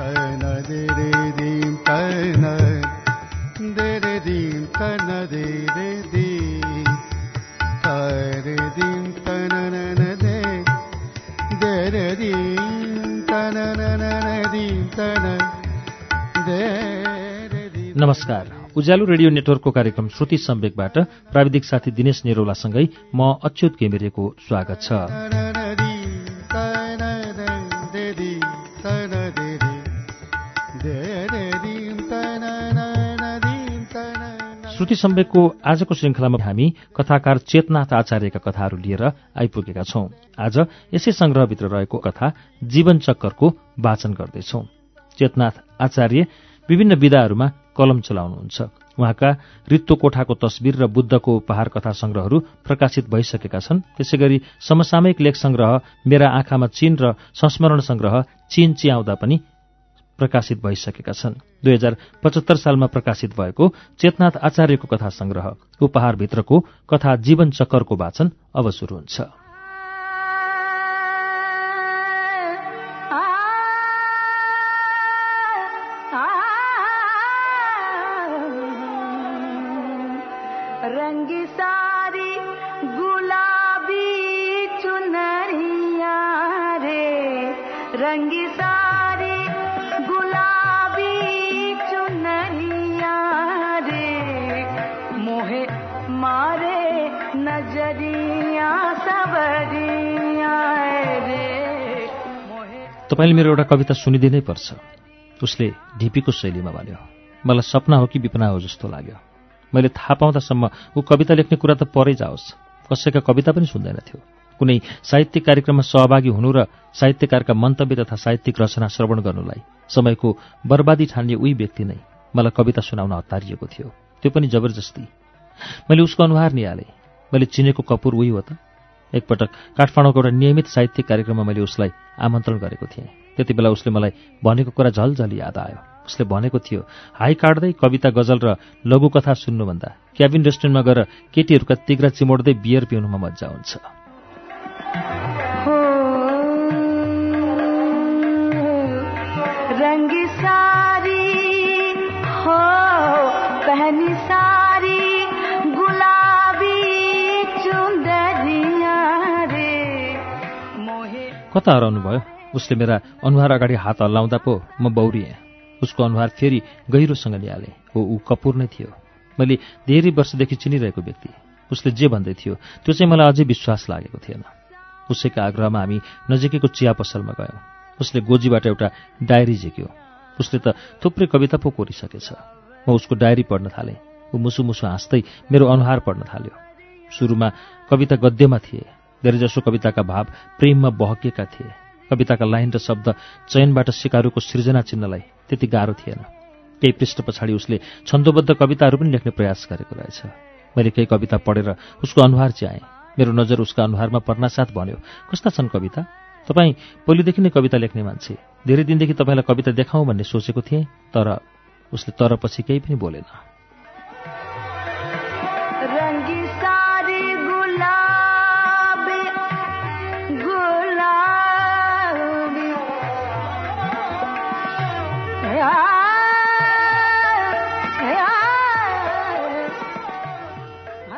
तन they they दे दी तन नन दे दे। तन नन तन। दे नमस्कार। उज्यालो रेडियो नेटवर्कको कार्यक्रम श्रुति सम्वेकबाट प्राविधिक साथी दिनेश नेरौलासँगै म अच्युत केमिरेको स्वागत छ। श्रुति सम्वेकको आजको श्रृङ्खलामा हामी कथाकार चेतनाथ आचार्यका कथाहरू लिएर आइपुगेका छौं। आज यसै संग्रहभित्र रहेको कथा जीवन चक्करको वाचन गर्दैछौ। चेतनाथ आचार्य विभिन्न विधाहरूमा कलम चलाउनुहुन्छ। उहाँका रित्तो कोठाको तस्विर र बुद्धको उपहार कथा संग्रहहरू प्रकाशित भइसकेका छन्। त्यसै गरी समसामयिक लेख संग्रह मेरा आँखामा चीन र संस्मरण संग्रह चीन चियाउँदा पनि प्रकाशित भइसकेका छन्। दुई हजार पचहत्तर सालमा प्रकाशित भएको चेतनाथ आचार्यको कथा संग्रह उपहारभित्रको कथा जीवन चक्करको वाचन अब शुरू हुन्छ। तपाईँले मेरो एउटा कविता सुनिदिनै पर्छ। उसले ढिपीको शैलीमा भन्यो मलाई सपना हो कि विपना हो जस्तो लाग्यो। मैले थाहा पाउँदासम्म ऊ कविता लेख्ने कुरा त परै जाओस्। कसैका कविता पनि सुन्दैनथ्यो। कुनै साहित्यिक कार्यक्रममा सहभागी हुनु र साहित्यकारका मन्तव्य तथा साहित्यिक रचना श्रवण गर्नुलाई समयको बर्बादी ठान्ने उही व्यक्ति नै मलाई कविता सुनाउन हतारिएको थियो। त्यो पनि जबरजस्ती। मैले उसको अनुहार निहालेँ। मैले चिनेको कपुर उही हो त। एकपटक काठमाडौँको एउटा नियमित साहित्यिक कार्यक्रममा मैले उसलाई आमन्त्रण गरेको थिएँ। त्यति बेला उसले मलाई भनेको कुरा झलझली याद आयो। उसले भनेको थियो हाई काट्दै कविता गजल र लघुकथा सुन्नुभन्दा क्याबिन रेस्टुरेन्टमा गएर केटीहरूका तिग्रा चिमोड्दै बियर पिउनुमा मजा हुन्छ। कता हराउनु भयो उसले मेरा अनुहार अगाडि हात हल्लाउँदा पो म बौरिएँ। उसको अनुहार फेरि गहिरोसँग निहालेँ हो ऊ कपुर नै थियो। मैले धेरै वर्षदेखि चिनिरहेको व्यक्ति। उसले जे भन्दै थियो त्यो चाहिँ मलाई अझै विश्वास लागेको थिएन। उसैका आग्रहमा हामी नजिकैको चिया पसलमा गयौँ। उसले गोजीबाट एउटा डायरी झिक्यो। उसले त थुप्रै कविता पो कोरिसकेछ। म उसको डायरी पढ्न थालेँ। ऊ मुसु मुसु हाँस्दै मेरो अनुहार पढ्न थाल्यो। सुरुमा कविता गद्यमा थिए। धेरैजसो कविताका भाव प्रेममा बहकिएका थिए। कविताका लाइन र शब्द चयनबाट सिकारुको सृजना चिन्हलाई त्यति गाह्रो थिएन। केही पृष्ठ पछाडि उसले छन्दोबद्ध कविताहरू पनि लेख्ने प्रयास गरेको रहेछ। मैले केही कविता पढेर उसको अनुहार च्याएँ। मेरो नजर उसका अनुहारमा पर्नासाथ भन्यो कस्ता छन् कविता? तपाईँ पहिलेदेखि नै कविता लेख्ने मान्छे। धेरै दिनदेखि तपाईँलाई कविता देखाउँ भन्ने सोचेको थिएँ तर उसले तर पछि केही पनि बोलेन।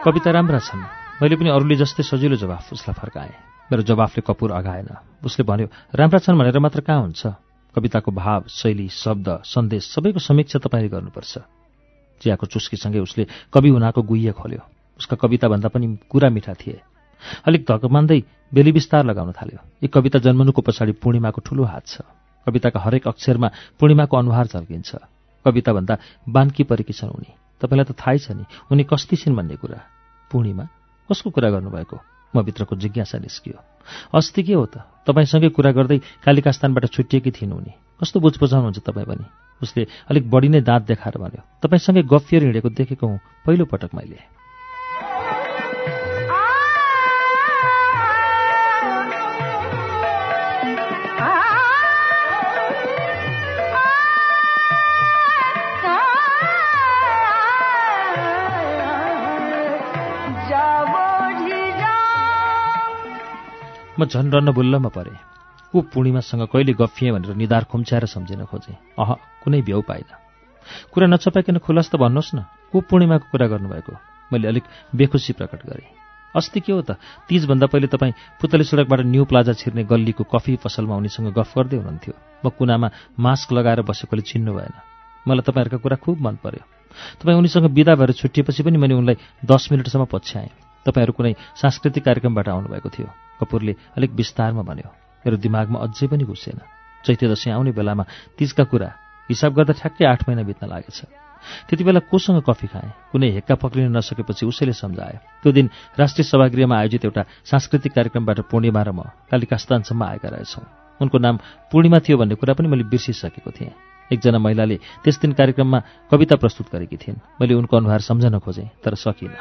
कविता राम्रा छन्। मैले पनि अरूले जस्तै सजिलो जवाफ उसलाई फर्काएँ। मेरो जवाफले कपुर अगाएन उसले भन्यो राम्रा छन् भनेर मात्र कहाँ हुन्छ? कविताको भाव शैली शब्द सन्देश सबैको समीक्षा तपाईँले गर्नुपर्छ। चियाको चुस्कीसँगै उसले कवि हुनाको गुह्य खोल्यो। उसका कविताभन्दा पनि कुरा मिठा थिए। अलिक धक मान्दै बेली विस्तार लगाउन थाल्यो। यी कविता जन्मनुको पछाडि पूर्णिमाको ठूलो हात छ। कविताका हरेक अक्षरमा पूर्णिमाको अनुहार झल्किन्छ। कविताभन्दा बान्की परेकी छन् उनी। तपाईँलाई त थाहै छ नि। उनी कस्ती छिन् भन्ने कुरा। पूर्णिमा कसको कुरा गर्नुभएको? म भित्रको जिज्ञासा निस्कियो। अस्ति के हो त? तपाईँसँगै कुरा गर्दै कालिकास्थानबाट छुट्टिएकी थिइन् उनी। कस्तो बुझ बुझाउनुहुन्छ तपाईँ पनि? उसले अलिक बढी नै दाँत देखाएर भन्यो। तपाईँसँगै गफिएर हिँडेको देखेको हुँ। पहिलो पटक मैले। म झन् रन्न बुल्लमा परेँ। को पूर्णिमासँग कहिले गफिएँ भनेर निधार खुम्च्याएर सम्झिन खोजेँ। अह कुनै भ्याउ पाइनँ। कुरा नछपाइकन खुलस त भन्नुहोस् न को पूर्णिमाको कुरा गर्नुभएको। मैले अलिक बेखुसी प्रकट गरेँ। अस्ति के हो त? तिजभन्दा पहिले तपाईँ पुतली सडकबाट न्यू प्लाजा छिर्ने गल्लीको कफी पसलमा उनीसँग गफ गर्दै हुनुहुन्थ्यो। म कुनामा मास्क लगाएर बसेकोले चिन्नु भएन। मलाई तपाईँहरूका कुरा खुब मन पर्यो। तपाईँ उनीसँग विदा भएर छुट्टिएपछि पनि मैले उनलाई दस मिनटसम्म पछ्याएँ। तपाईँहरू कुनै सांस्कृतिक कार्यक्रमबाट आउनुभएको थियो। कपुरले अलिक विस्तारमा भन्यो मेरो दिमागमा अझै पनि घुसेन। चैत्य दशैँ आउने बेलामा तिजका कुरा हिसाब गर्दा ठ्याक्कै आठ महिना बित्न लागेछ। त्यति बेला कोसँग कफी खाएँ? कुनै हेक्का पक्रिन नसकेपछि उसैले सम्झायो त्यो दिन राष्ट्रिय सभागृहमा आयोजित एउटा सांस्कृतिक कार्यक्रमबाट पूर्णिमा र म कालिकास्तानसम्म आएका रहेछौँ। उनको नाम पूर्णिमा थियो भन्ने कुरा पनि मैले बिर्सिसकेको थिएँ। एकजना महिलाले त्यस दिन कार्यक्रममा कविता प्रस्तुत गरेकी थिइन्। मैले उनको अनुहार सम्झन खोजेँ तर सकिनँ।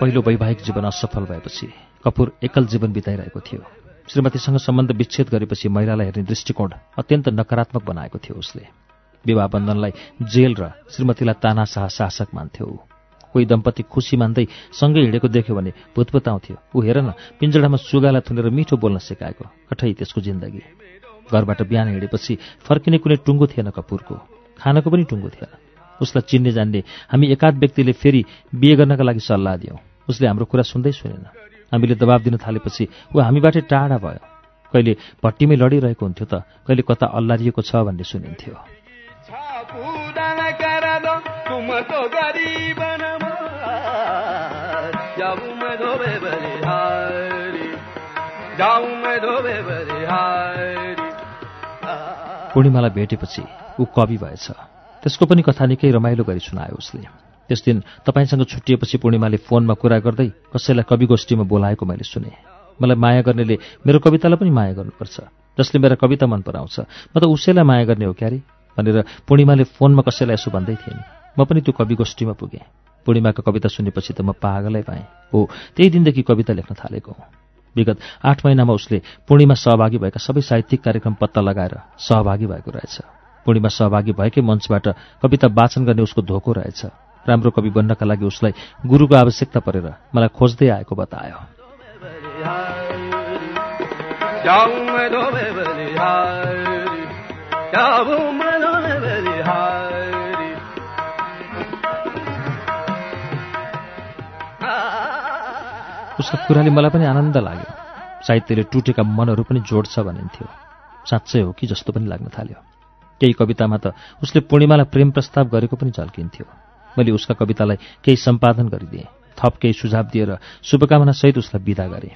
पहिलो वैवाहिक जीवन असफल भएपछि कपुर एकल जीवन बिताइरहेको थियो। श्रीमतीसँग सम्बन्ध विच्छेद गरेपछि महिलालाई हेर्ने दृष्टिकोण अत्यन्त नकारात्मक बनाएको थियो उसले। विवाह बन्धनलाई जेल र श्रीमतीलाई तानाशाह शासक मान्थ्यो। कोही दम्पति खुसी मान्दै सँगै हिँडेको देख्यो भने भुतभुताउँथ्यो। ऊ हेर न पिञ्जडामा सुगालाई थुनेर मिठो बोल्न सिकाएको कठै त्यसको जिन्दगी। घरबाट बिहान हिँडेपछि फर्किने कुनै टुङ्गो थिएन कपुरको। खानको पनि टुङ्गो थिएन। उसलाई चिन्ने जान्ने हामी एकाध व्यक्तिले फेरि बिहे गर्नका लागि सल्लाह दियौँ। उसले हाम्रो कुरा सुन्दै सुनेन। हामीले दबाब दिन थालेपछि ऊ हामीबाटै टाढा भयो। कहिले भट्टीमै लडिरहेको हुन्थ्यो त कहिले कता अल्लारिएको छ भन्ने सुनिन्थ्यो। पूर्णिमालाई भेटेपछि ऊ कवि भएछ। त्यसको पनि कथा निकै रमाइलो गरी सुनायो उसले। त्यस दिन तपाईँसँग छुट्टिएपछि पूर्णिमाले फोनमा कुरा गर्दै कसैलाई कवि गोष्ठीमा बोलाएको मैले सुने। मलाई माया गर्नेले मेरो कवितालाई पनि माया गर्नुपर्छ जसले मेरा कविता मन पराउँछ। म त उसैलाई माया गर्ने हो क्यारे? भनेर पूर्णिमाले फोनमा कसैलाई यसो भन्दै थिइन्। म पनि त्यो कवि गोष्ठीमा पुगेँ। पूर्णिमाको कविता सुनेपछि त म पागलै पाएँ हो त्यही दिनदेखि कविता लेख्न थालेको विगत आठ महिनामा उसले पूर्णिमा सहभागी भएका सबै साहित्यिक कार्यक्रम पत्ता लगाएर सहभागी भएको रहेछ। पूर्णिमा सहभागी भएकै मञ्चबाट कविता वाचन गर्ने उसको धोको रहेछ। राम्रो कवि बन्नका लागि उसलाई गुरुको आवश्यकता परेर मलाई खोज्दै आएको बतायो। कुराले मलाई पनि आनन्द लाग्यो। साहित्यले टुटेका मनहरू पनि जोड्छ भनिन्थ्यो। साँच्चै हो कि जस्तो पनि लाग्न थाल्यो। केही कवितामा त उसले पूर्णिमालाई प्रेम प्रस्ताव गरेको पनि झल्किन्थ्यो। मैले उसका कवितालाई केही सम्पादन गरिदिएँ थप केही सुझाव दिएर शुभकामनासहित उसलाई विदा गरेँ।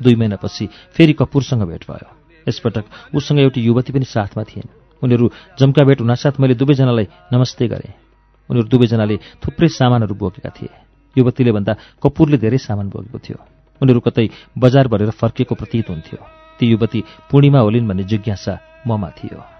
दुई महिनापछि फेरि कपुरसँग भेट भयो। यसपटक उसँग एउटी युवती पनि साथमा थिइन्। उनीहरू जम्का भेट हुनासाथ मैले दुवैजनालाई नमस्ते गरेँ। उनीहरू दुवैजनाले थुप्रै सामानहरू बोकेका थिए। युवतीले भन्दा कपुरले धेरै सामान बोकेको थियो। उनीहरू कतै बजार भरेर फर्किएको प्रतीत हुन्थ्यो। ती युवती पूर्णिमा होलिन् भन्ने जिज्ञासा ममा थियो।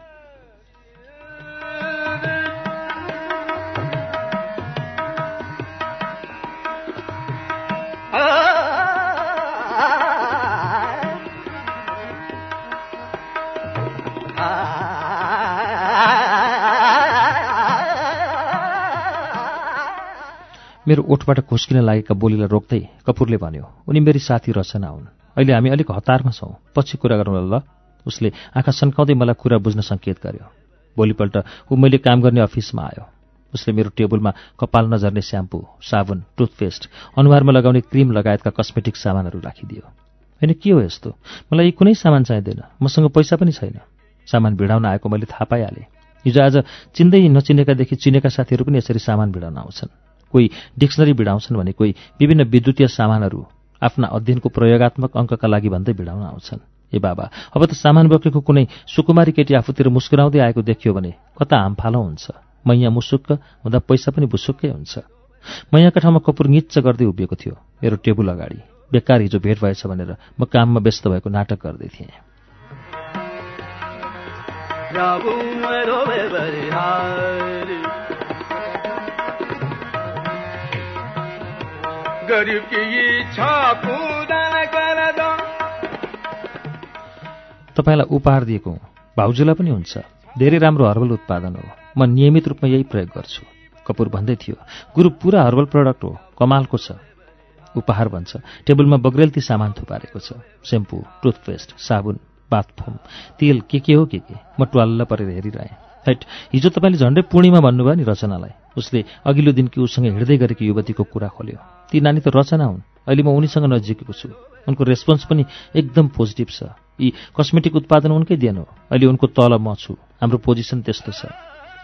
मेरो ओठबाट खुस्किन लागेका बोलीलाई रोक्दै कपुरले भन्यो उनी मेरी साथी रचना हुन्। अहिले हामी अलिक हतारमा छौँ। पछि कुरा गरौँ ल उसले आँखा सन्काउँदै मलाई कुरा बुझ्न सङ्केत गर्यो। भोलिपल्ट ऊ मैले काम गर्ने अफिसमा आयो। उसले मेरो टेबलमा कपाल नझर्ने स्याम्पू साबुन टुथपेस्ट अनुहारमा लगाउने क्रिम लगायतका कस्मेटिक सामानहरू राखिदियो। होइन के हो यस्तो? मलाई यी कुनै सामान चाहिँदैन। मसँग पैसा पनि छैन। सामान भिडाउन आएको मैले थाहा पाइहालेँ। हिजो आज चिन्दै नचिनेकादेखि चिनेका साथीहरू पनि यसरी सामान भिडाउन आउँछन्। कोही डिक्सनरी भिडाउँछन् भने कोही विभिन्न विद्युतीय सामानहरू आफ्ना अध्ययनको प्रयोगात्मक अङ्कका लागि भन्दै भिडाउन आउँछन्। ए बाबा अब त सामान बोकेको कुनै सुकुमारी केटी आफूतिर मुस्कुराउँदै आएको देखियो भने कता हामफालो हुन्छ? मैया मुसुक्क हुँदा पैसा पनि बुसुक्कै हुन्छ। मैयाका ठाउँमा कपुर निच्च गर्दै उभिएको थियो। मेरो टेबुल अगाडि। बेकार हिजो भेट भएछ भनेर म काममा व्यस्त भएको नाटक गर्दै थिएँ। तपाईलाई उपहार दिएको भाउजूलाई पनि हुन्छ। धेरै राम्रो हर्बल उत्पादन हो। म नियमित रूपमा यही प्रयोग गर्छु। कपुर भन्दै थियो गुरु पुरा हर्बल प्रडक्ट हो। कमालको छ। उपहार भन्छ। टेबलमा बग्रेलती सामान थुपारेको छ। सेम्पू टुथपेस्ट साबुन बाथफोम तेल के के हो के के? म ट्वाल्ल परेर हेरिरहेँ। हैट। हिजो तपाईँले झन्डै पूर्णिमा भन्नुभयो नि रचनालाई। उसले अघिल्लो दिन कि उसँग हिँड्दै गरेको युवतीको कुरा खोल्यो। ती नानी त रचना हुन्। अहिले म उनीसँग नजिकेको छु। उनको रेस्पोन्स पनि एकदम पोजिटिभ छ। यी कस्मेटिक उत्पादन उनकै देन हो। अहिले उनको तल म छु। हाम्रो पोजिसन त्यस्तो छ।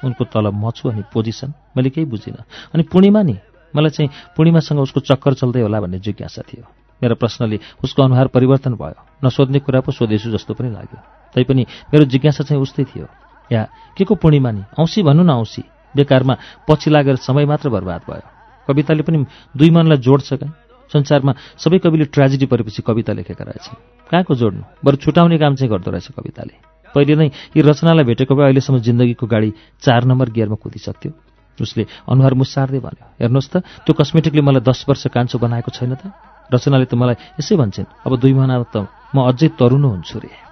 उनको तल म छु अनि पोजिसन मैले केही बुझिनँ। अनि पूर्णिमा नि? मलाई चाहिँ पूर्णिमासँग उसको चक्कर चल्दै होला भन्ने जिज्ञासा थियो। मेरो प्रश्नले उसको अनुहार परिवर्तन भयो। नसोध्ने कुरा पो सोधेछु जस्तो पनि लाग्यो। तैपनि मेरो जिज्ञासा चाहिँ उस्तै थियो। या के को पूर्णिमा नि? औँसी भन्नु न औँसी। बेकारमा पछि लागेर समय मात्र बर्बाद भयो। कविताले पनि दुई मनलाई जोड्छ कहीँ। संसारमा सबै कविले ट्रेजेडी परेपछि कविता लेखेका रहेछन्। कहाँको जोड्नु? बरु छुटाउने काम चाहिँ गर्दो रहेछ कविताले। पहिले नै यी रचनालाई भेटेको भए अहिलेसम्म जिन्दगीको गाडी चार नम्बर गियरमा कुदिसक्थ्यो। उसले अनुहार मुसार्दै भन्यो हेर्नुहोस् त त्यो कस्मेटिकले मलाई दस वर्ष कान्छो बनाएको छैन त? रचनाले त मलाई यसै भन्छन् अब दुई महिना त म अझै तरुनो हुन्छु रे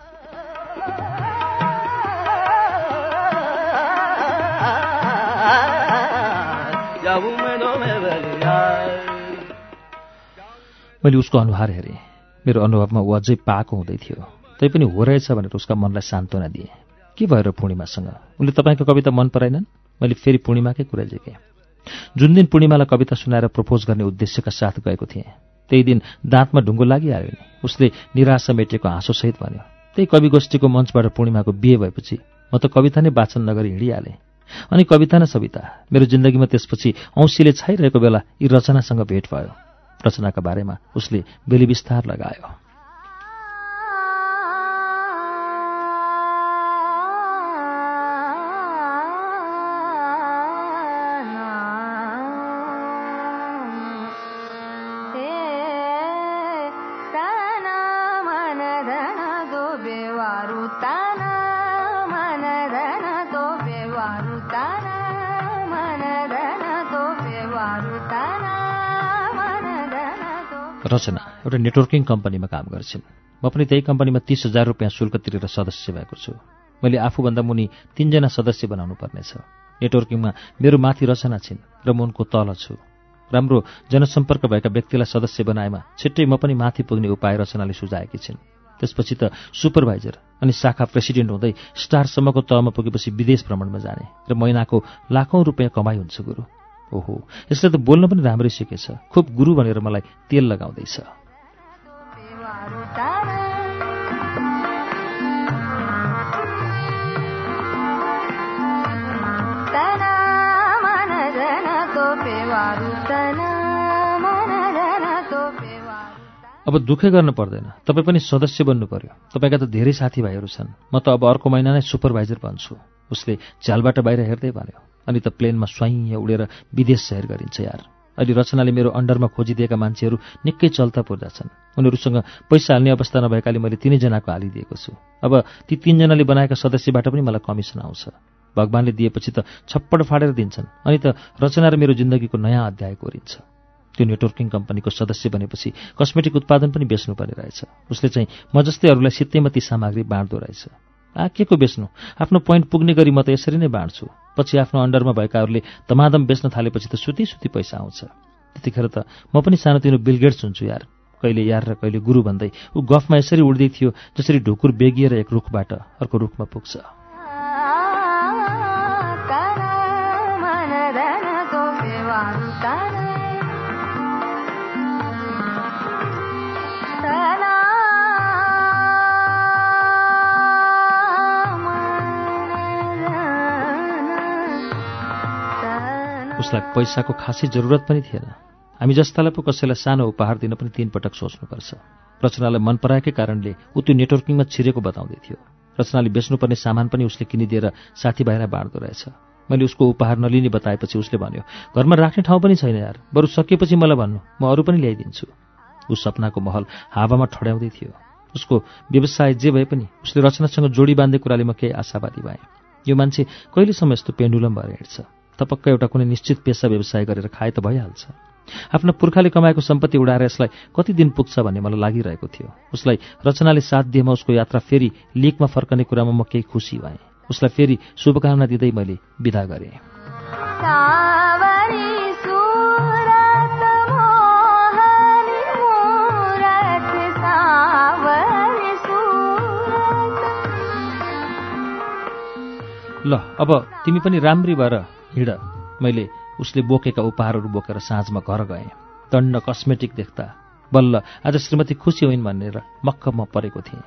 मैले उसको अनुहार हेरेँ। मेरो अनुभवमा ऊ अझै पाएको हुँदै थियो। तैपनि हो रहेछ भनेर उसका मनलाई सान्त्वना दिएँ। के भएर पूर्णिमासँग? उनले तपाईँको कविता मन पराएनन्? मैले फेरि पूर्णिमाकै कुरा झिकेँ। जुन दिन पूर्णिमालाई कविता सुनाएर प्रपोज गर्ने उद्देश्यका साथ गएको थिएँ त्यही दिन दाँतमा ढुङ्गो लागिहाल्यो नि। उसले निराशा मेटिएको हाँसोसहित भन्यो त्यही कवि गोष्ठीको मञ्चबाट पूर्णिमाको बिहे भएपछि म त कविता नै वाचन नगरी हिँडिहालेँ। अनि कविता न सविता मेरो जिन्दगीमा त्यसपछि औँसीले छाइरहेको बेला यी रचनासँग भेट भयो। रचनाका बारेमा उसले बेली विस्तार लगायो। रचना एउटा नेटवर्किङ कम्पनीमा काम गर्छिन्। म पनि त्यही कम्पनीमा तिस हजार रुपियाँ शुल्क तिरेर सदस्य भएको छु। मैले आफूभन्दा मुनि तिनजना सदस्य बनाउनु पर्नेछ। नेटवर्किङमा मेरो माथि रचना छिन् र म उनको तल छु। राम्रो जनसम्पर्क भएका व्यक्तिलाई सदस्य बनाएमा छिट्टै म पनि माथि पुग्ने उपाय रचनाले सुझाएकी छिन्। त्यसपछि त सुपरभाइजर अनि शाखा प्रेसिडेन्ट हुँदै स्टारसम्मको तहमा पुगेपछि विदेश भ्रमणमा जाने र महिनाको लाखौँ रुपियाँ कमाइ हुन्छ गुरु। ओहो यसले त बोल्न पनि राम्रै सिकेछ। खुब गुरु भनेर मलाई तेल लगाउँदैछ। अब दुःखै गर्न पर्दैन। तपाईँ पनि सदस्य बन्नु पर्यो तपाईँका त धेरै साथीभाइहरू छन्। म त अब अर्को महिना नै सुपरभाइजर बन्छु। उसले झ्यालबाट बाहिर हेर्दै भन्यो। अनि त प्लेनमा स्वाइँ उडेर विदेश सहेर गरिन्छ यार। अहिले रचनाले मेरो अन्डरमा खोजिदिएका मान्छेहरू निकै चल्ता पुर्जा छन्। उनीहरूसँग पैसा हाल्ने अवस्था नभएकाले मैले तिनैजनाको हालिदिएको छु। अब ती तिनजनाले बनाएका सदस्यबाट पनि मलाई कमिसन आउँछ। भगवान्ले दिएपछि त छप्पड फाडेर दिन्छन् अनि त रचना र मेरो जिन्दगीको नयाँ अध्याय कोरिन्छ। त्यो नेटवर्किङ कम्पनीको सदस्य बनेपछि कस्मेटिक उत्पादन पनि बेच्नुपर्ने रहेछ। उसले चाहिँ म जस्तै अरूलाई सित्तैमा ती सामग्री बाँड्दो रहेछ। आ के को बेच्नु? आफ्नो पोइन्ट पुग्ने गरी म त यसरी नै बाँड्छु। पछि आफ्नो अन्डरमा भएकाहरूले तमादम बेच्न थालेपछि त सुती सुती पैसा आउँछ। त्यतिखेर त म पनि सानोतिनो बिलगेट्स हुन्छु यार। कहिले यार र कहिले गुरु भन्दै ऊ गफमा यसरी उड्दै थियो जसरी ढुकुर बेगिएर एक रुखबाट अर्को रुखमा पुग्छ। उसलाई पैसाको खासै जरुरत पनि थिएन। हामी जस्तालाई पो कसैलाई सानो उपहार दिन पनि तीन पटक सोच्नुपर्छ। रचनालाई मन पराएकै कारणले ऊ त्यो नेटवर्किङमा छिरेको बताउँदै थियो। रचनाले बेच्नुपर्ने सामान पनि उसले किनिदिएर साथीभाइलाई बाँड्दो रहेछ। मैले उसको उपहार नलिने बताएपछि उसले भन्यो घरमा राख्ने ठाउँ पनि छैन यार। बरु सकिएपछि मलाई भन्नु म अरू पनि ल्याइदिन्छु। ऊ सपनाको महल हावामा ठड्याउँदै थियो। उसको व्यवसाय जे भए पनि उसले रचनासँग जोडी बाँध्ने कुराले म केही आशावादी भएँ। यो मान्छे कहिलेसम्म यस्तो पेन्डुलम भएर हिँड्छ? तपक्क एउटा कुनै निश्चित पेसा व्यवसाय गरेर खाए त भइहाल्छ। आफ्ना पुर्खाले कमाएको सम्पत्ति उडाएर यसलाई कति दिन पुग्छ भन्ने मलाई लागिरहेको थियो। उसलाई रचनाले साथ दिएमा उसको यात्रा फेरि लिकमा फर्कने कुरामा म केही खुसी भएँ। उसलाई फेरि शुभकामना दिँदै मैले विदा गरेँ। ल अब तिमी पनि राम्री भएर हिँड। मैले उसले बोकेका उपहारहरू बोकेर साँझमा घर गएँ। दण्ड कस्मेटिक देख्दा बल्ल आज श्रीमती खुसी होइन् भनेर मक्क म परेको थिएँ।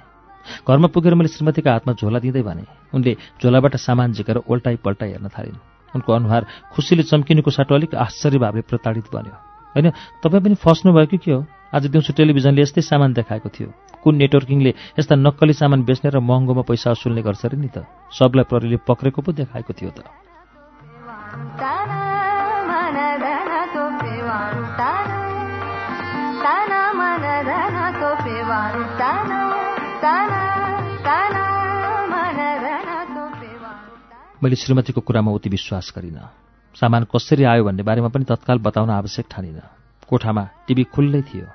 घरमा पुगेर मैले श्रीमतीका हातमा झोला दिँदै भने उनले झोलाबाट सामान झिकेर ओल्टाइ पल्टाइ हेर्न थालिन्। उनको अनुहार खुसीले चम्किनुको साटो अलिक आश्चर्य भावले प्रताडित बन्यो। होइन तपाईँ पनि फस्नुभयो कि के हो? आज दिउँसो टेलिभिजनले यस्तै सामान देखाएको थियो। कुन नेटवर्किङले यस्ता नक्कली सामान बेच्ने र महँगोमा पैसा असुल्ने गर्छ अरे नि त? सबलाई प्रहरीले पक्रेको पो देखाएको थियो त। मैले श्रीमतीको कुरामा उति विश्वास गरिनँ सामान कसरी आयो भन्ने बारेमा पनि तत्काल बताउन आवश्यक ठानिनँ कोठामा टिभी खुल्लै थियो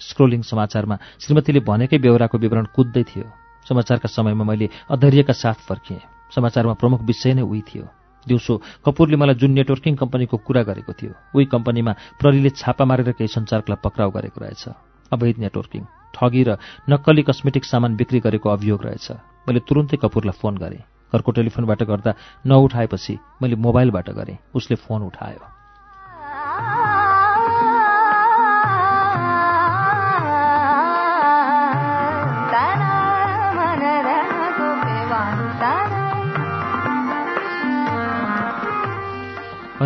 स्क्रोलिङ समाचारमा श्रीमतीले भनेकै बेहोराको विवरण कुद्दै थियो समाचारका समयमा मैले अधैर्यका साथ फर्किएँ समाचारमा प्रमुख विषय नै उही थियो दिउँसो कपुरले मलाई जुन नेटवर्किङ कम्पनीको कुरा गरेको थियो उही कम्पनीमा प्रहरीले छापा मारेर केही सञ्चारकलाई पक्राउ गरेको रहेछ अवैध नेटवर्किङ ठगी र नक्कली कस्मेटिक सामान बिक्री गरेको अभियोग रहेछ। मैले तुरुन्तै कपुरलाई फोन गरेँ। घरको टेलिफोनबाट गर्दा नउठाएपछि मैले मोबाइलबाट गरेँ। उसले फोन उठायो।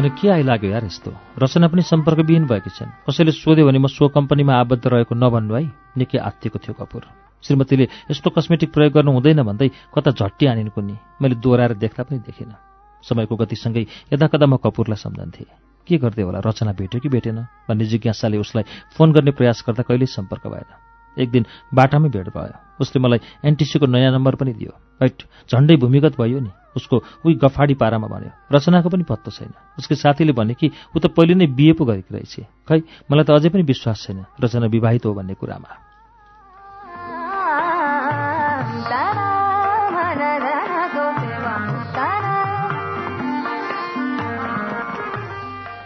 अनि के आइलाग्यो यार यस्तो? रचना पनि सम्पर्कविहीन भएकी छन्। कसैले सोध्यो भने म सो कम्पनीमा आबद्ध रहेको नभन्नु है। निकै आत्तिएको थियो कपुर। श्रीमतीले यस्तो कस्मेटिक प्रयोग गर्नु हुँदैन भन्दै कता झट्टी आनिन् कुनी मैले दोहोऱ्याएर देख्दा पनि देखिनँ। समयको गतिसँगै यदाकदा म कपुरलाई सम्झन्थेँ। के गर्दै होला? रचना भेट्यो कि भेटेन? भन्ने जिज्ञासाले उसलाई फोन गर्ने प्रयास गर्दा कहिल्यै सम्पर्क भएन। एक दिन बाटामै भेट भयो। उसले मलाई एनटिसीको नयाँ नम्बर पनि दियो। हैट झन्डै भूमिगत भयो नि। उसको उही गफाडी पारामा भन्यो। रचनाको पनि पत्तो छैन। उसको साथीले भने कि ऊ त पहिले नै बिहे पो गरेकी रहेछ। खै मलाई त अझै पनि विश्वास छैन। रचना विवाहित हो भन्ने कुरामा।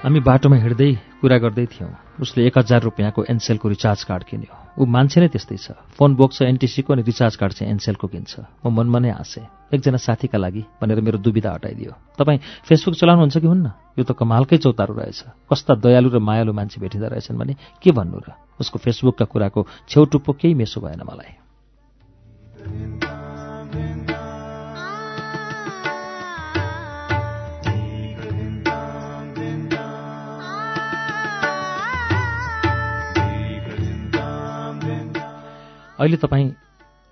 हामी बाटोमा हिँड्दै कुरा गर्दै थियौँ। उसले एक हजार रुपियाँको एनसेलको रिचार्ज कार्ड किन्यो। ऊ मान्छे नै त्यस्तै छ। फोन बोक्छ एनटिसीको अनि रिचार्ज कार्ड चाहिँ एनसेलको किन्छ। म मनमा नै हाँसेँ एकजना साथीका लागि भनेर मेरो दुविधा हटाइदियो। तपाईँ फेसबुक चलाउनुहुन्छ कि हुन्न? यो त कमालकै चौतारो रहेछ। कस्ता दयालु र मायालु मान्छे भेटिँदो रहेछन् भने के भन्नु र? उसको फेसबुकका कुराको छेउटुप्पो केही मेसो भएन मलाई। अहिले तपाईँ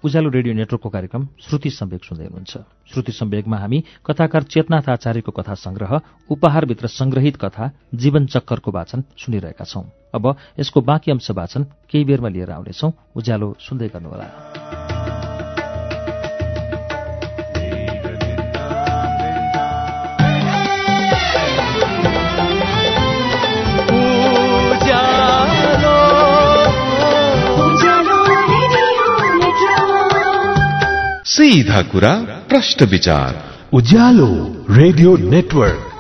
उज्यालो रेडियो नेटवर्कको कार्यक्रम श्रुति सम्वेक सुन्दै हुनुहुन्छ। श्रुति सम्वेकमा हामी कथाकार चेतनाथ आचार्यको कथा संग्रह उपहारभित्र संग्रहित कथा जीवन चक्करको वाचन सुनिरहेका छौं। अब यसको बाँकी अंश वाचन केही बेरमा लिएर आउनेछौं। उज्यालो सुन्दै गर्नुहोला। सीधा कुरा प्रश्न विचार। Ujyaalo radio network.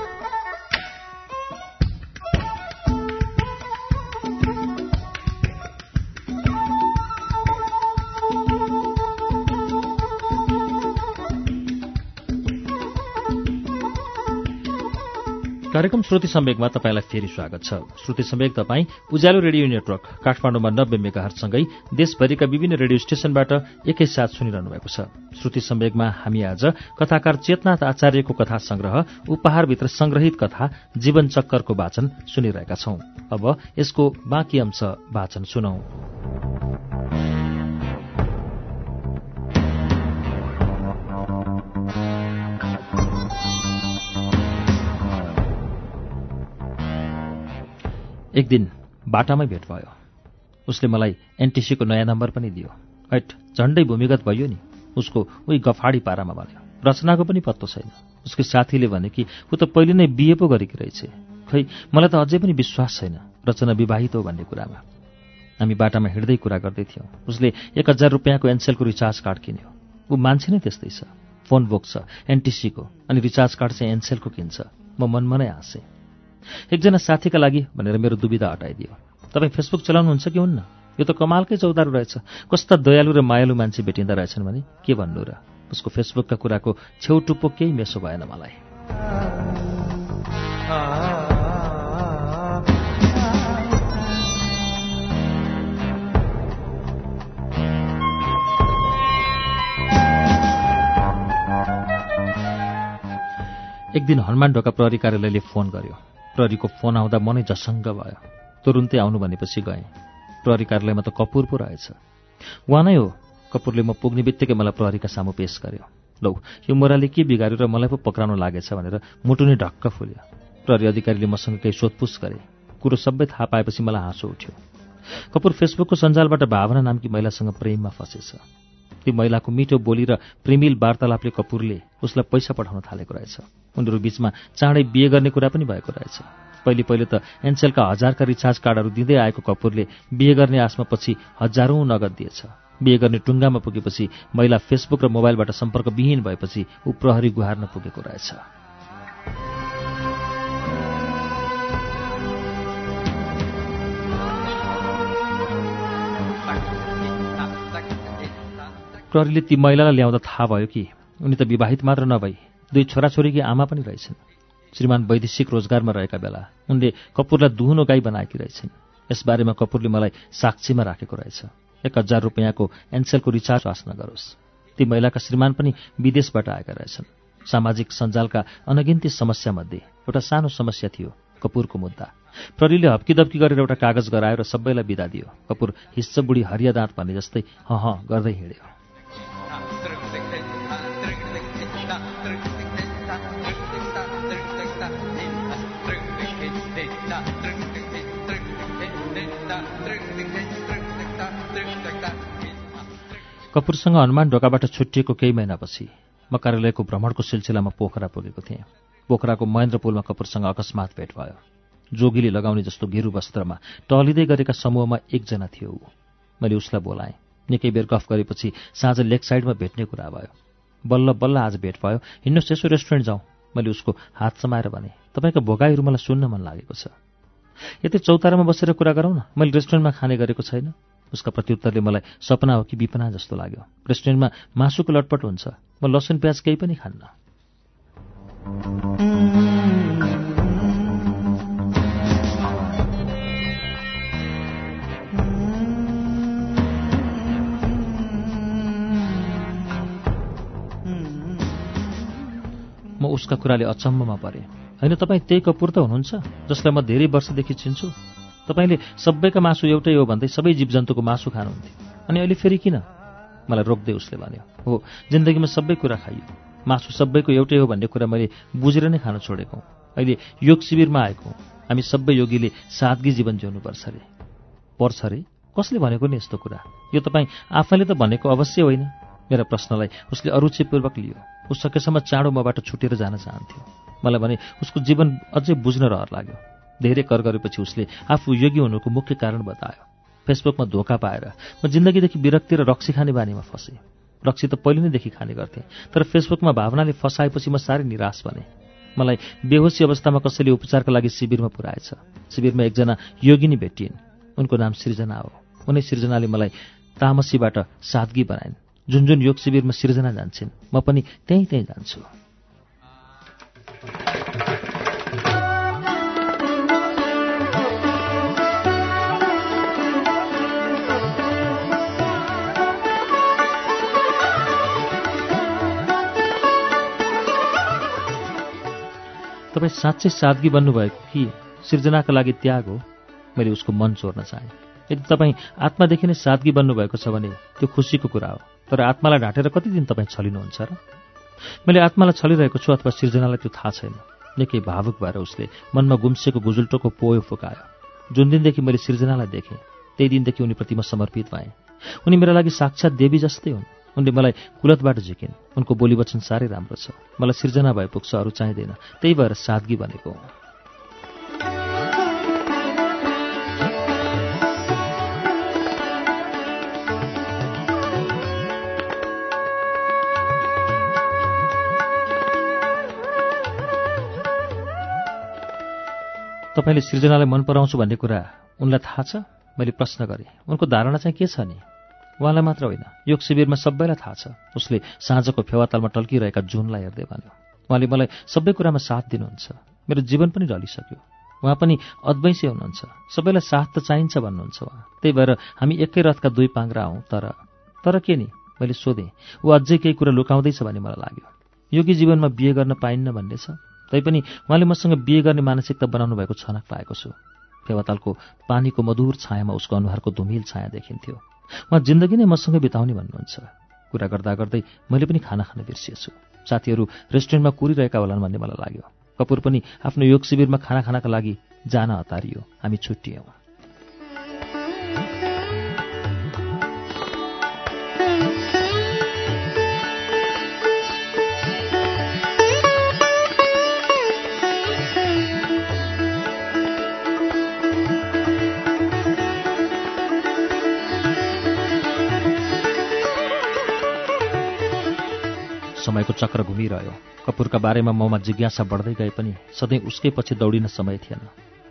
कार्यक्रम श्रुति सम्वेकमा तपाईँलाई फेरि स्वागत छ। श्रुति सम्वेक तपाईँ उज्यालो रेडियो नेटवर्क काठमाडौँमा नब्बे मेगाहरसँगै देशभरिका विभिन्न रेडियो स्टेशनबाट एकैसाथ सुनिरहनु भएको छ। श्रुति सम्वेकमा हामी आज कथाकार चेतनाथ आचार्यको कथा संग्रह उपहारभित्र संग्रहित कथा जीवन चक्करको वाचन सुनिरहेका छौं। अब यसको बाँकी अंश वाचन सुनौ। एक दिन बाटामै भेट भयो। उसले मलाई एनटिसीको नयाँ नम्बर पनि दियो। हैट झन्डै भूमिगत भयो नि। उसको उही गफाडी पारामा भन्यो। रचनाको पनि पत्तो छैन। उसको साथीले भने कि ऊ त पहिले नै बिहे पो गरेकी रहेछ। खै मलाई त अझै पनि विश्वास छैन। रचना विवाहित हो भन्ने कुरामा। हामी बाटामा हिँड्दै कुरा गर्दै थियौँ। उसले एक हजार रुपियाँको एनसेलको रिचार्ज कार्ड किन्यो। ऊ मान्छे नै त्यस्तै छ। फोन बोक्छ एनटिसीको अनि रिचार्ज कार्ड चाहिँ एनसेलको किन्छ। म मनमा नै हाँसेँ। एकजना साथीका लागि भनेर मेरो दुविधा हटाइदियो। तपाईँ फेसबुक चलाउनुहुन्छ कि हुन्न? यो त कमालकै चौतारो रहेछ। कस्ता दयालु र मायालु मान्छे भेटिँदा रहेछन् भने के भन्नु र? उसको फेसबुकका कुराको छेउटुप्पो केही मेसो भएन मलाई। एक दिन हनुमान ढोका प्रहरी कार्यालयले फोन गर्यो। प्रहरीको फोन आउँदा मनै जसङ्ग भयो। तुरुन्तै आउनु भनेपछि गएँ। प्रहरी कार्यालयमा त कपुर पो रहेछ। उहाँ नै हो। कपुरले म पुग्ने बित्तिकै मलाई प्रहरीका सामु पेश गर्यो। लौ यो मोराले के बिगार्यो र मलाई पो पक्राउनु लागेछ भनेर मुटु नै ढक्क फुल्यो। प्रहरी अधिकारीले मसँग केही सोधपुछ गरे। कुरो सबै थाहा पाएपछि मलाई हाँसो उठ्यो। कपुर फेसबुकको सञ्जालबाट भावना नामकी महिलासँग प्रेममा फसेछ। ती महिलाको मिठो बोली र प्रेमिल वार्तालापले कपुरले उसलाई पैसा पठाउन थालेको रहेछ। उनीहरू बीचमा चाँडै बिहे गर्ने कुरा पनि भएको रहेछ। पहिले पहिले त एनसेलका हजारका रिचार्ज कार्डहरू दिँदै आएको कपुरले बिहे गर्ने आशमा पछि हजारौं नगद दिएछ। बिहे गर्ने टुङ्गामा पुगेपछि महिला फेसबुक र मोबाइलबाट सम्पर्कविहीन भएपछि ऊ प्रहरी गुहार्न पुगेको रहेछ। प्रहरीले ती महिलालाई ल्याउँदा थाहा भयो कि उनी त विवाहित मात्र नभई दुई छोराछोरीकी आमा पनि रहेछन्। श्रीमान वैदेशिक रोजगारमा रहेका बेला उनले कपुरलाई दुहुनो गाई बनाएकी रहेछन्। यसबारेमा कपुरले मलाई साक्षीमा राखेको रहेछ। एक हजार रुपियाँको एनसेलको रिचार्ज आश नगरोस्। ती महिलाका श्रीमान पनि विदेशबाट आएका रहेछन्। सामाजिक सञ्जालका अनगिन्ती समस्यामध्ये एउटा सानो समस्या थियो कपुरको मुद्दा। प्रहरीले हप्कीदप्की गरेर एउटा कागज गरायो र सबैलाई बिदा दियो। कपुर हिस्स बुढी हरिया दाँत भन्ने जस्तै हँ हँ गर्दै हिँड्यो। कपुरसँग हनुमान ढोकाबाट छुट्टिएको केही महिनापछि म कार्यालयको भ्रमणको सिलसिलामा पोखरा पुगेको थिएँ। पोखराको महेन्द्र पुलमा कपुरसँग अकस्मात भेट भयो। जोगीले लगाउने जस्तो घेरु वस्त्रमा टहलिँदै गरेका समूहमा एकजना थियो ऊ। मैले उसलाई बोलाएँ। निकै बेर गफ गरेपछि साँझ लेक साइडमा भेट्ने कुरा भयो। बल्ल बल्ल आज भेट भयो। हिँड्नुहोस् यसो रेस्टुरेन्ट जाउँ। मैले उसको हात समाएर भने तपाईँको भोगाईहरू मलाई सुन्न मन लागेको छ। यतै चौतारामा बसेर कुरा गरौँ न। मैले रेस्टुरेन्टमा खाने गरेको छैन। उसका प्रत्युत्तरले मलाई सपना हो कि विपना जस्तो लाग्यो। रेस्टुरेन्टमा मासुको लटपट हुन्छ। म लसुन प्याज केही पनि खान्न। म उसका कुराले अचम्ममा परेँ। होइन तपाईँ त्यही कपुर त हुनुहुन्छ जसलाई म धेरै वर्षदेखि चिन्छु? तपाईँले सबैका मासु एउटै हो भन्दै सबै जीवजन्तुको मासु खानुहुन्थ्यो। अनि अहिले फेरि किन? मलाई रोक्दै उसले भन्यो हो जिन्दगीमा सबै कुरा खाइयो। मासु सबैको एउटै हो भन्ने कुरा मैले बुझेर नै खान छोडेको। अहिले योग शिविरमा आएको। हामी सबै योगीले सादगी जीवन जिउनुपर्छ अरे पर्छ अरे कसले भनेको नि यस्तो कुरा? यो तपाईँ आफैले त भनेको अवश्य होइन। मेरा प्रश्नलाई उसले अरुचिपूर्वक लियो। ऊ सकेसम्म चाँडो मबाट छुटेर जान चाहन्थ्यो। मलाई भने उसको जीवन अझै बुझ्न रहर लाग्यो। धेरै कर गरेपछि उसले आफू योगी हुनुको मुख्य कारण बतायो। फेसबुकमा धोका पाएर म जिन्दगीदेखि विरक्ति र रक्सी खाने बानीमा फसेँ। रक्सी त पहिले नैदेखि खाने गर्थेँ तर फेसबुकमा भावनाले फसाएपछि म साह्रै निराश बने। मलाई बेहोसी अवस्थामा कसैले उपचारका लागि शिविरमा पुर्याएछ। शिविरमा एकजना योगिनी भेटिन् उनको नाम सृजना हो। उनै सृजनाले मलाई तामसीबाट सादगी बनाइन्। जुन जुन योग शिविरमा सृजना जान्छन् म पनि त्यहीँ त्यहीँ जान्छु। तपाईँ साँच्चै सादगी बन्नुभएको कि सृजनाका लागि त्याग हो? मैले उसको मन चोर्न चाहेँ। यदि तपाईँ आत्मादेखि नै सादगी बन्नुभएको छ भने त्यो खुसीको कुरा हो। तर आत्मालाई ढाँटेर कति दिन तपाईँ छलिनुहुन्छ र? मैले आत्मालाई छलिरहेको छु अथवा सृजनालाई त्यो थाहा छैन। निकै भावुक भएर उसले मनमा गुम्सेको गुजुल्टोको पोयो फुकायो। जुन दिनदेखि मैले सृजनालाई देखेँ त्यही दिनदेखि उनीप्रति म समर्पित भएँ। उनी मेरा लागि साक्षात् देवी जस्तै हुन्। उनले मलाई कुलतबाट झिकिन्। उनको बोली वचन साह्रै राम्रो छ। मलाई सिर्जना भए पुग्छ अरू चाहिँदैन। त्यही भएर सादगी भनेको हो। तपाईँले सृजनालाई मन पराउँछु भन्ने कुरा उनलाई थाहा छ? मैले प्रश्न गरेँ। उनको धारणा चाहिँ के छ नि? उहाँलाई मात्र होइन योग शिविरमा सबैलाई थाहा छ। उसले साँझको फेवातालमा टल्किरहेका जुनलाई हेर्दै भन्यो उहाँले मलाई सबै कुरामा साथ दिनुहुन्छ मेरो जीवन पनि ढलिसक्यो। उहाँ पनि अद्वैंसी हुनुहुन्छ सबैलाई साथ त चाहिन्छ भन्नुहुन्छ उहाँ। त्यही भएर हामी एकै रथका दुई पाङ्ग्रा हौँ तर तर के नि मैले सोधेँ ऊ अझै केही कुरा लुकाउँदैछ भन्ने मलाई लाग्यो। योगी जीवनमा बिहे गर्न पाइन्न भन्ने छ तैपनि उहाँले मसँग बिहे गर्ने मानसिकता बनाउनु भएको छनक पाएको छु। फेवातालको पानीको मधुर छायामा उसको अनुहारको धुमिल छाया देखिन्थ्यो। उहाँ जिन्दगी नै मसँगै बिताउने भन्नुहुन्छ। कुरा गर्दा गर्दै मैले पनि खाना खान बिर्सिएछु। साथीहरू रेस्टुरेन्टमा कुरिरहेका होलान् भन्ने मलाई लाग्यो। कपुर पनि आफ्नो योग शिविरमा खाना खानका लागि जान हतारियो हामी छुट्टियौँ। समयको चक्र घुमिरह्यो। कपुरका बारेमा ममा जिज्ञासा बढ्दै गए पनि सधैँ उसकै पछि दौडिन समय थिएन।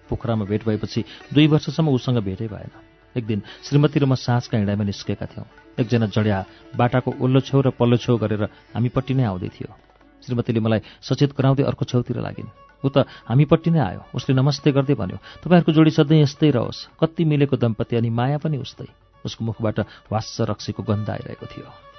पोखरामा भेट भएपछि दुई वर्षसम्म उसँग भेटै भएन। एक दिन श्रीमती र म साँझका हिँडाइमा निस्केका थियौँ। एकजना जड्या बाटाको ओल्लो छेउ र पल्लो छेउ गरेर हामीपट्टि नै आउँदै थियो। श्रीमतीले मलाई सचेत गराउँदै अर्को छेउतिर लागिन्। ऊ त हामीपट्टि नै आयो। उसले नमस्ते गर्दै भन्यो तपाईँहरूको जोडी सधैँ यस्तै रहोस्। कति मिलेको दम्पति अनि माया पनि उस्तै। उसको मुखबाट वास्स रक्सीको गन्ध आइरहेको थियो।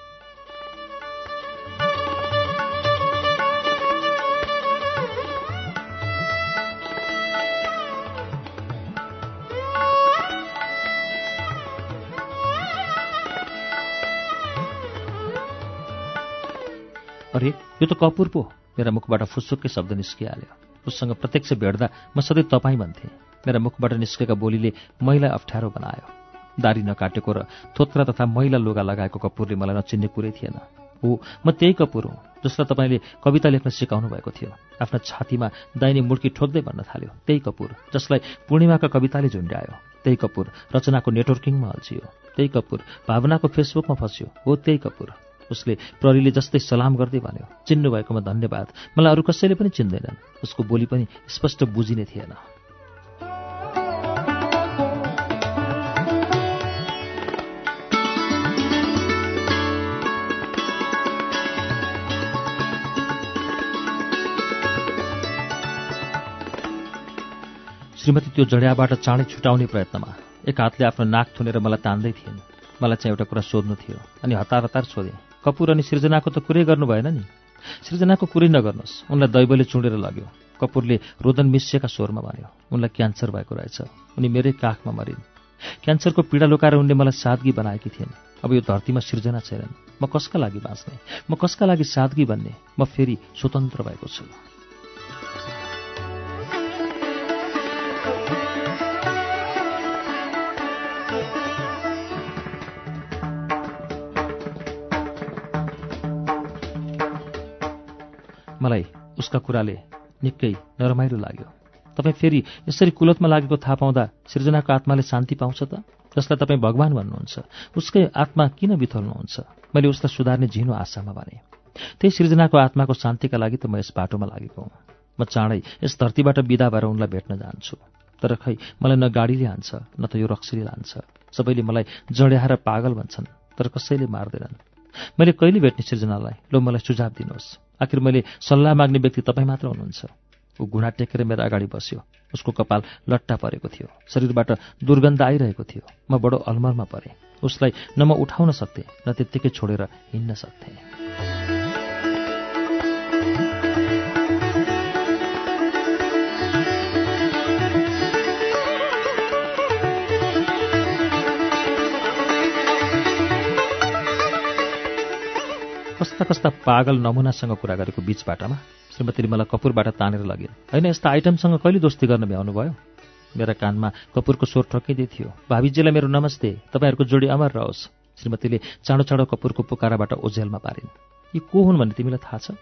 अरे यो त कपुर पो मेरा मुखबाट फुसुक्कै शब्द निस्किहाल्यो। उससँग प्रत्यक्ष भेट्दा म सधैँ तपाईँ भन्थेँ मेरा मुखबाट निस्केका बोलीले मैलाई अप्ठ्यारो बनायो। दारी नकाटेको र थोत्रा तथा मैला लुगा लगाएको कपुरले मलाई नचिन्ने कुरै थिएन। हो म त्यही कपुर हुँ जसलाई तपाईँले कविता लेख्न सिकाउनु भएको थियो। आफ्ना छातीमा दाहिने मुड्की ठोक्दै भन्न थाल्यो त्यही कपुर जसलाई पूर्णिमाका कविताले झुन्ड्यायो। त्यही कपुर रचनाको नेटवर्किङमा अल्झियो। त्यही कपुर भावनाको फेसबुकमा फस्यो। हो त्यही कपुर। उसले प्रहरीले जस्तै सलाम गर्दै भन्यो चिन्नु भएकोमा धन्यवाद। मलाई अरू कसैले पनि चिन्दैनन्। उसको बोली पनि स्पष्ट बुझिने थिएन। श्रीमती त्यो जड्याबाट चाँडै छुटाउने प्रयत्नमा एक हातले आफ्नो नाक थुनेर मलाई तान्दै थिइन्। मलाई चाहिँ एउटा कुरा सोध्नु थियो अनि हतार हतार सोधेँ कपुर अनि सृजनाको त कुरै गर्नु भएन नि। सृजनाको कुरै नगर्नुहोस्। उनलाई दैवले चुडेर लग्यो। कपुरले रोदन मिसिएका स्वरमा भन्यो उनलाई क्यान्सर भएको रहेछ। उनी मेरै काखमा मरिन्। क्यान्सरको पीडा लुकाएर उनले मलाई सादगी बनाएकी थिइन्। अब यो धरतीमा सृजना छैनन्। म कसका लागि बाँच्ने? म कसका लागि सादगी भन्ने म फेरि स्वतन्त्र भएको छु। मलाई उसका कुराले निकै नरमाइलो लाग्यो। तपाईँ फेरि यसरी कुलतमा लागेको थाहा पाउँदा सृजनाको आत्माले शान्ति पाउँछ त? जसलाई तपाईँ भगवान् भन्नुहुन्छ उसकै आत्मा किन बिथोल्नुहुन्छ? मैले उसलाई सुधार्ने झिनो आशामा भने। त्यही सृजनाको आत्माको शान्तिका लागि त म यस बाटोमा लागेको हुँ। म चाँडै यस धरतीबाट विदा भएर उनलाई भेट्न जान्छु। तर खै मलाई न गाडीले हान्छ न त यो रक्सीले लान्छ। सबैले मलाई जड्याएर पागल भन्छन् तर कसैले मार्दैनन्। मैले कहिले भेट्ने सृजनालाई लो मलाई सुझाव दिनुहोस्। आखिर मैले सल्लाह माग्ने व्यक्ति तपाईँ मात्र हुनुहुन्छ। ऊ घुँडा टेकेर मेरो अगाडि बस्यो। उसको कपाल लट्टा परेको थियो। शरीरबाट दुर्गन्ध आइरहेको थियो। म बडो अलमरमा परेँ। उसलाई न म उठाउन सक्थेँ न त्यत्तिकै छोडेर हिँड्न सक्थेँ। कस्ता कस्ता पागल नमुनासँग कुरा गरेको बीच बाटामा श्रीमतीले मलाई कपुरबाट तानेर लगिन्। होइन यस्ता आइटमसँग कहिले दोस्ती गर्न भ्याउनु भयो? मेरा कानमा कपुरको स्वर ठोकिँदै थियो। भावीजीलाई मेरो नमस्ते तपाईँहरूको जोडी अमर रहोस्। श्रीमतीले चाँडो चाँडो कपुरको पुकाराबाट ओझेलमा पारिन्। यी को हुन् भन्ने तिमीलाई थाहा छ?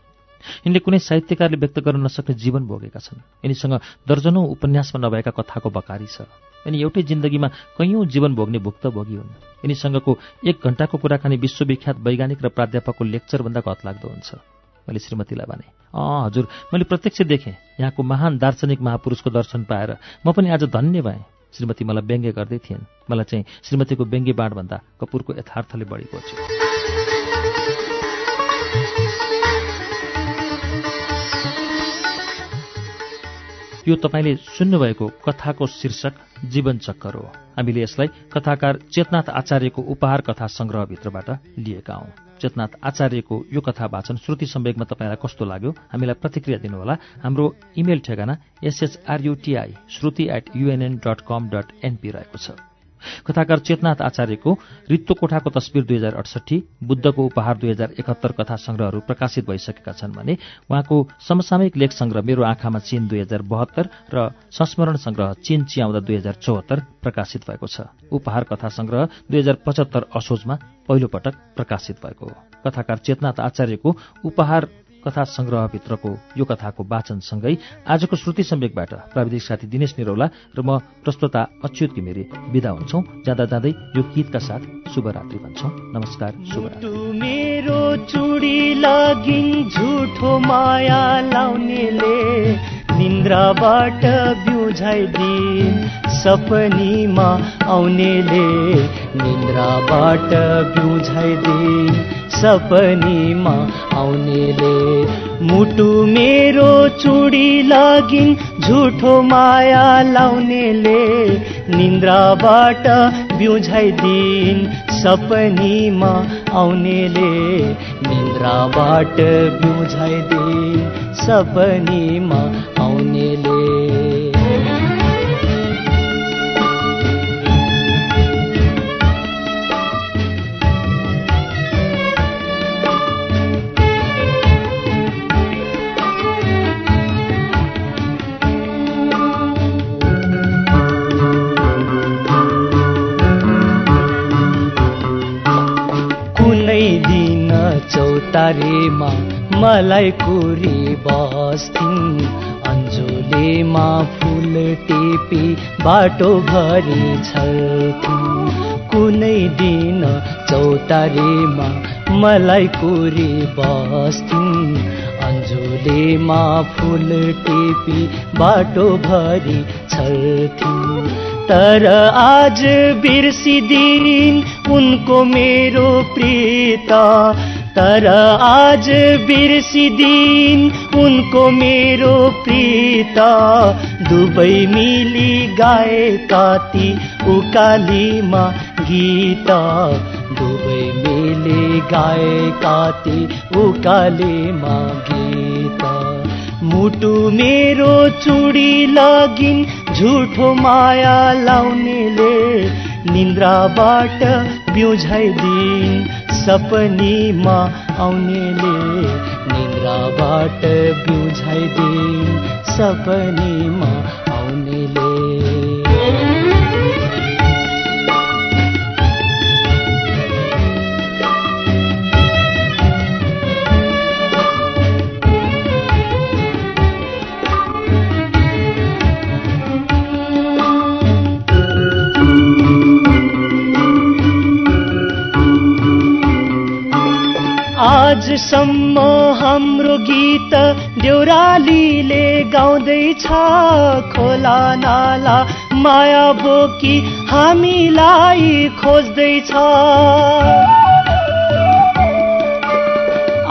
यिनले कुनै साहित्यकारले व्यक्त गर्न नसक्ने जीवन भोगेका छन्। यिनीसँग दर्जनौँ उपन्यासमा नभएका कथाको बकारी छ। यिनी एउटै जिन्दगीमा कैयौँ जीवन भोग्ने भुक्तभोगी हुन्। यिनीसँगको एक घण्टाको कुराकानी विश्वविख्यात वैज्ञानिक र प्राध्यापकको लेक्चरभन्दा घतलाग्दो हुन्छ। मैले श्रीमतीलाई भने अँ हजुर मैले प्रत्यक्ष देखेँ। यहाँको महान दार्शनिक महापुरुषको दर्शन पाएर म पनि आज धन्य भएँ। श्रीमती मलाई व्यङ्ग्य गर्दै थिइन्। मलाई चाहिँ श्रीमतीको व्यङ्ग्य बाँडभन्दा कपुरको यथार्थले बढी पच्यो यो तपाईँले सुन्नुभएको कथाको शीर्षक जीवन चक्कर हो। हामीले यसलाई कथाकार चेतनाथ आचार्यको उपहार कथा सङ्ग्रहभित्रबाट लिएका हौं। चेतनाथ आचार्यको यो कथा वाचन श्रुति सम्वेकमा तपाईँलाई कस्तो लाग्यो हामीलाई प्रतिक्रिया दिनुहोला। हाम्रो इमेल ठेगाना S H R U T I Shruti at UNN dot com dot NP रहेको छ। कथाकार चेतनाथ आचार्यको रित्तो कोठाको तस्विर दुई हजार अडसठी बुद्धको उपहार दुई हजार एकहत्तर कथा संग्रहहरू प्रकाशित भइसकेका छन् भने उहाँको समसामयिक लेख संग्रह मेरो आँखामा चीन दुई हजार बहत्तर र संस्मरण संग्रह चीन चियाउँदा दुई हजार चौहत्तर प्रकाशित भएको छ। उपहार कथा संग्रह दुई हजार पचहत्तर असोजमा पहिलो पटक प्रकाशित भएको हो। कथाकार चेतनाथ आचार्यको उपहार कथा संग्रहभित्रको यो कथाको वाचनसँगै आजको श्रुति सम्वेकबाट प्राविधिक साथी दिनेश निरौला र म प्रस्तोता अच्युत घिमिरे विदा हुन्छौं। जाँदा जाँदै यो गीतका साथ शुभरात्रि भन्छौं। नमस्कार शुभरात्रि। निन्द्राबाट बिउझाइदिन् सपनीमा आउनेले निन्द्राबाट बिउझाइदिन् सपनीमा आउनेले। मुटु मेरो चुडी लागिन् झुठो माया लाउनेले। निन्द्राबाट बिउझाइदिन् सपनीमा आउनेले। निन्द्राबाट बिउझाइदिन् सपनीमा आउनेले। मलाई कुरी बस्थिन्। अन्जुलीमा फुल टिपी बाटो भरि छल्थिन् कुनै दिन चौतारीमा मलाई कुरी बस्थिन्। अन्जुलीमा फुल टिपी बाटो भरि छल्थिन् तर आज बिर्सिदिन् उनको मेरो प्रीत। तर आज बिर्सिदिन् उनको मेरो प्रीत। दुवै मिली गाएका ती उकालीमा गीत। दुवै मिली गाएका ती उकालीमा गीत। मुटु मेरो चुडी लगिन् झुठो माया लाउनेले निन्द्राबाट बिउझाइदिन्। सपनीमा आउनेले निन्द्राबाट बिउझाइदिन् सपनीमा आउनेले। आजसम्म हाम्रो गीत देउरालीले गाउँदैछ। खोला नाला माया बोकी हामीलाई खोज्दैछ।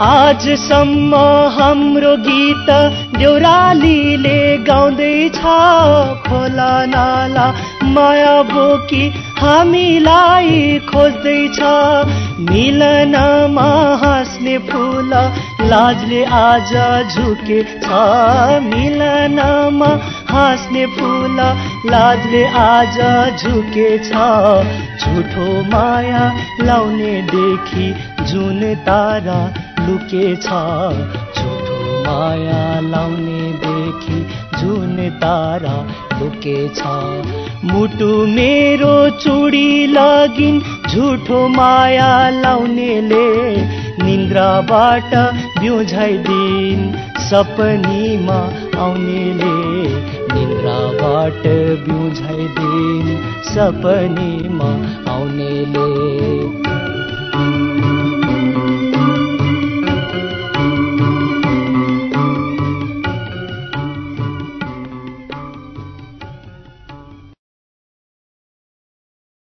आजसम्म हाम्रो गीत देउरालीले गाउँदैछ। खोला नाला माया बोकी हामीलाई खोज्दैछ। मिलनमा हाँस्ने फुल लाजले आज झुके छ मिलनमा हाँस्ने फुल लाजले आज झुके छ झुठो माया लाउने देखि जुन तारा लुके छ झुठो माया लाउने जुन तारा लुके छ मुटु मेरो चुडी लगिन् झुठो माया लाउनेले निन्द्राबाट बिउझाइदिन् सपनीमा आउनेले निन्द्राबाट बिउझाइदिन् सपनीमा आउनेले।